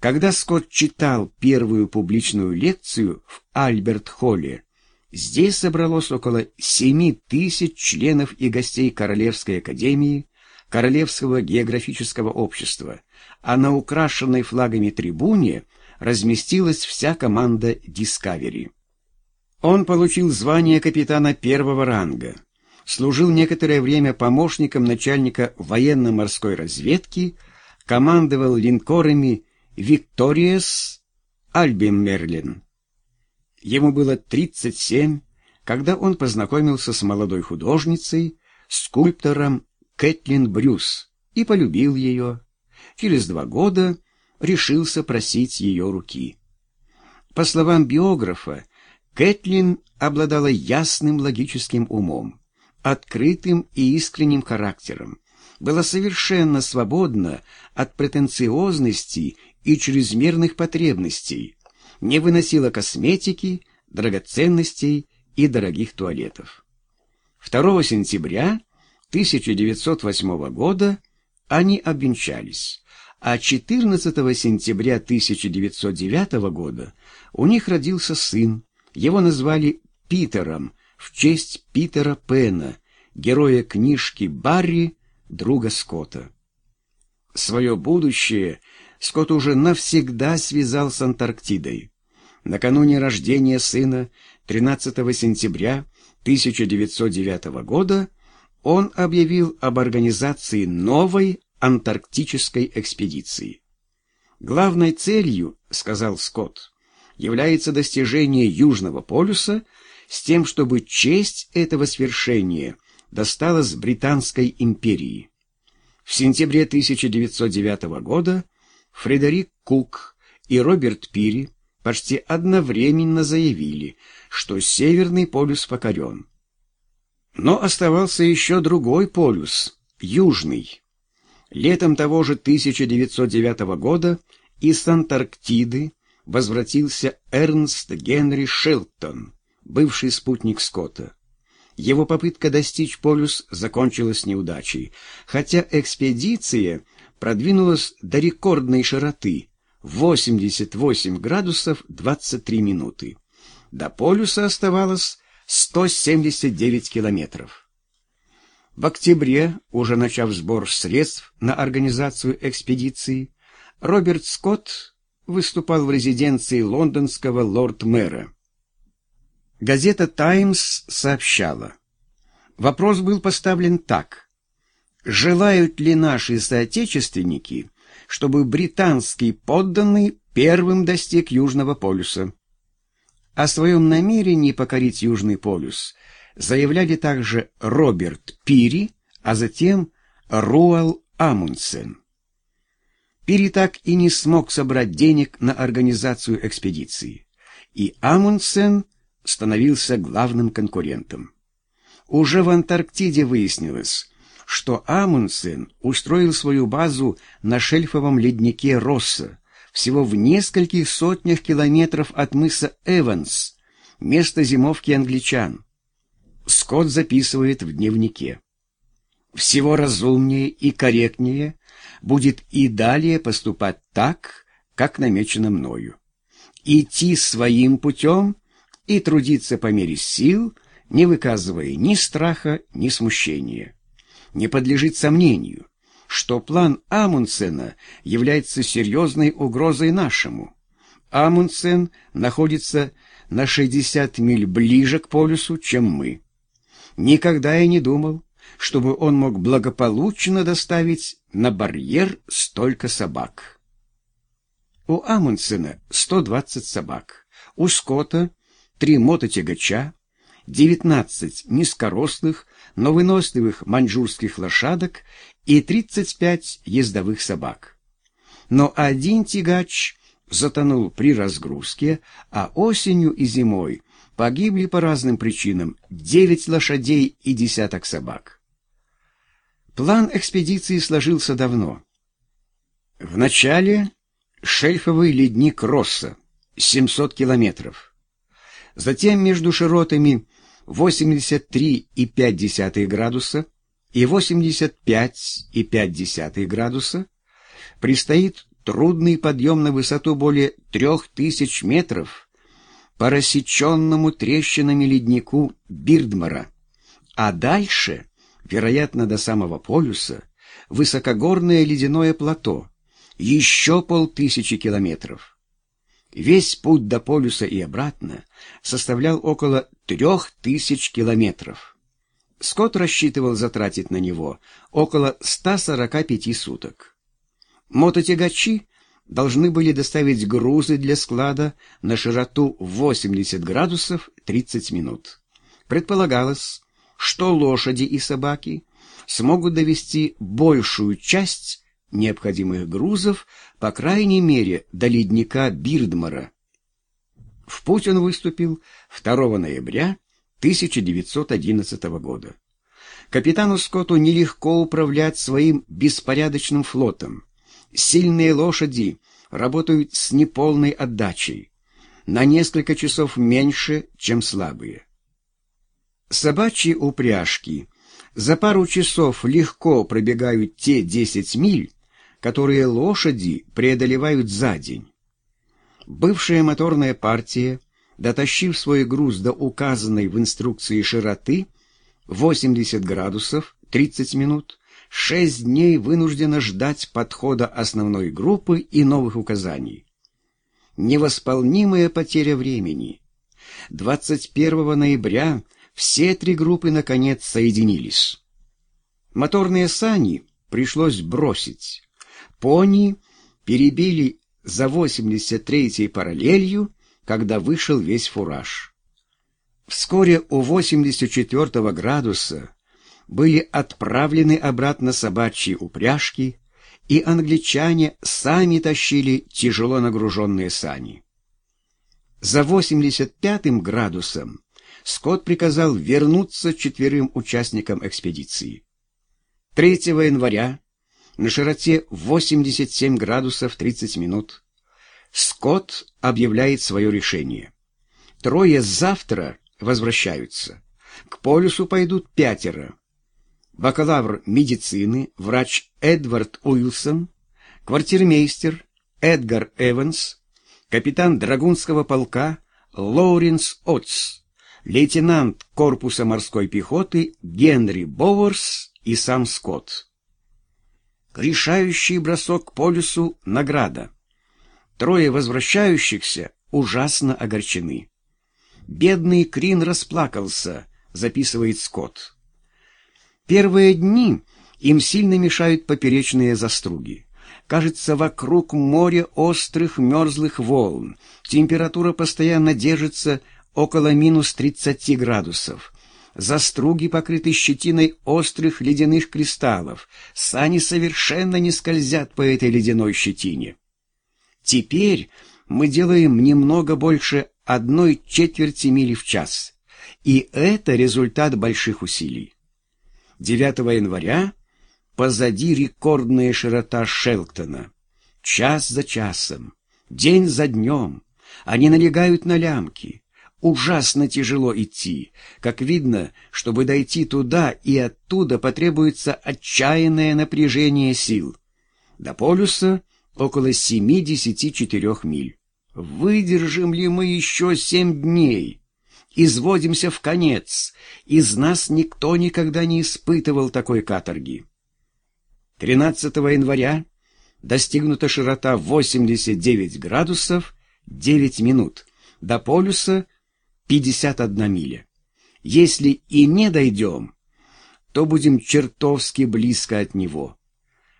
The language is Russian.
Когда Скотт читал первую публичную лекцию в Альберт-Холле, здесь собралось около семи тысяч членов и гостей Королевской академии, Королевского географического общества, а на украшенной флагами трибуне разместилась вся команда «Дискавери». Он получил звание капитана первого ранга, служил некоторое время помощником начальника военно-морской разведки, командовал линкорами Викториес Альбин Мерлин. Ему было 37, когда он познакомился с молодой художницей, скульптором Кэтлин Брюс, и полюбил ее. Через два года решился просить ее руки. По словам биографа, Кэтлин обладала ясным логическим умом, открытым и искренним характером, была совершенно свободна от претенциозности и чрезмерных потребностей, не выносила косметики, драгоценностей и дорогих туалетов. 2 сентября 1908 года они обвенчались, а 14 сентября 1909 года у них родился сын, его назвали Питером в честь Питера Пена, героя книжки Барри, друга Скотта. Свое будущее Скотт уже навсегда связал с Антарктидой. Накануне рождения сына, 13 сентября 1909 года, он объявил об организации новой антарктической экспедиции. «Главной целью, — сказал Скотт, — является достижение Южного полюса с тем, чтобы честь этого свершения досталась Британской империи. В сентябре 1909 года Фредерик Кук и Роберт Пири почти одновременно заявили, что Северный полюс покорен. Но оставался еще другой полюс, Южный. Летом того же 1909 года из Антарктиды возвратился Эрнст Генри Шелтон, бывший спутник Скотта. Его попытка достичь полюс закончилась неудачей, хотя экспедиция продвинулась до рекордной широты 88 градусов 23 минуты. До полюса оставалось 179 километров. В октябре, уже начав сбор средств на организацию экспедиции, Роберт Скотт выступал в резиденции лондонского лорд-мэра. Газета «Таймс» сообщала. Вопрос был поставлен так. Желают ли наши соотечественники, чтобы британский подданный первым достиг Южного полюса? О своем намерении покорить Южный полюс заявляли также Роберт Пири, а затем Руал Амундсен. Пири так и не смог собрать денег на организацию экспедиции, и Амундсен становился главным конкурентом. Уже в Антарктиде выяснилось, что Амундсен устроил свою базу на шельфовом леднике Росса, всего в нескольких сотнях километров от мыса Эванс, место зимовки англичан. Скотт записывает в дневнике. Всего разумнее и корректнее будет и далее поступать так, как намечено мною. Идти своим путем и трудиться по мере сил, не выказывая ни страха, ни смущения. Не подлежит сомнению, что план Амундсена является серьезной угрозой нашему. Амундсен находится на 60 миль ближе к полюсу, чем мы. Никогда я не думал, чтобы он мог благополучно доставить на барьер столько собак. У Амундсена 120 собак, у Скотта три мототягача, 19 низкорослых, но выносливых маньчжурских лошадок и 35 ездовых собак. Но один тягач затонул при разгрузке, а осенью и зимой погибли по разным причинам 9 лошадей и десяток собак. План экспедиции сложился давно. Вначале шельфовый ледник Росса, 700 километров. Затем между широтами 83,5 градуса и 85,5 градуса предстоит трудный подъем на высоту более трех тысяч метров по рассеченному трещинами леднику Бирдмара, а дальше, вероятно, до самого полюса, высокогорное ледяное плато, еще полтысячи километров. Весь путь до полюса и обратно составлял около трех тысяч километров. Скотт рассчитывал затратить на него около 145 суток. Мототягачи должны были доставить грузы для склада на широту 80 градусов 30 минут. Предполагалось, что лошади и собаки смогут довести большую часть необходимых грузов, по крайней мере, до ледника Бирдмара. В путь он выступил 2 ноября 1911 года. Капитану Скотту нелегко управлять своим беспорядочным флотом. Сильные лошади работают с неполной отдачей, на несколько часов меньше, чем слабые. Собачьи упряжки за пару часов легко пробегают те 10 миль, которые лошади преодолевают за день. Бывшая моторная партия, дотащив свой груз до указанной в инструкции широты 80 градусов 30 минут, шесть дней вынуждена ждать подхода основной группы и новых указаний. Невосполнимая потеря времени. 21 ноября все три группы наконец соединились. Моторные сани пришлось бросить. Пони перебили за 83-й параллелью, когда вышел весь фураж. Вскоре у 84 градуса были отправлены обратно собачьи упряжки, и англичане сами тащили тяжело нагруженные сани. За 85 градусом Скотт приказал вернуться четверым участникам экспедиции. 3 января на широте 87 градусов 30 минут Скотт объявляет свое решение. Трое завтра возвращаются. К полюсу пойдут пятеро. Бакалавр медицины, врач Эдвард Уилсон, квартирмейстер Эдгар Эванс, капитан Драгунского полка Лоуренс Отс, лейтенант корпуса морской пехоты Генри Боуэрс и сам Скотт. Решающий бросок к полюсу — награда. Трое возвращающихся ужасно огорчены. «Бедный Крин расплакался», — записывает Скотт. Первые дни им сильно мешают поперечные заструги. Кажется, вокруг моря острых мерзлых волн. Температура постоянно держится около минус 30 градусов. Заструги покрыты щетиной острых ледяных кристаллов. Сани совершенно не скользят по этой ледяной щетине. Теперь мы делаем немного больше одной четверти мили в час. И это результат больших усилий. 9 января позади рекордная широта Шелктона. Час за часом, день за днем они налегают на лямки. Ужасно тяжело идти. Как видно, чтобы дойти туда и оттуда потребуется отчаянное напряжение сил. До полюса около 74 миль. Выдержим ли мы еще семь дней? Изводимся в конец. Из нас никто никогда не испытывал такой каторги. 13 января достигнута широта 89 градусов 9 минут. До полюса 51 миля. Если и не дойдем, то будем чертовски близко от него.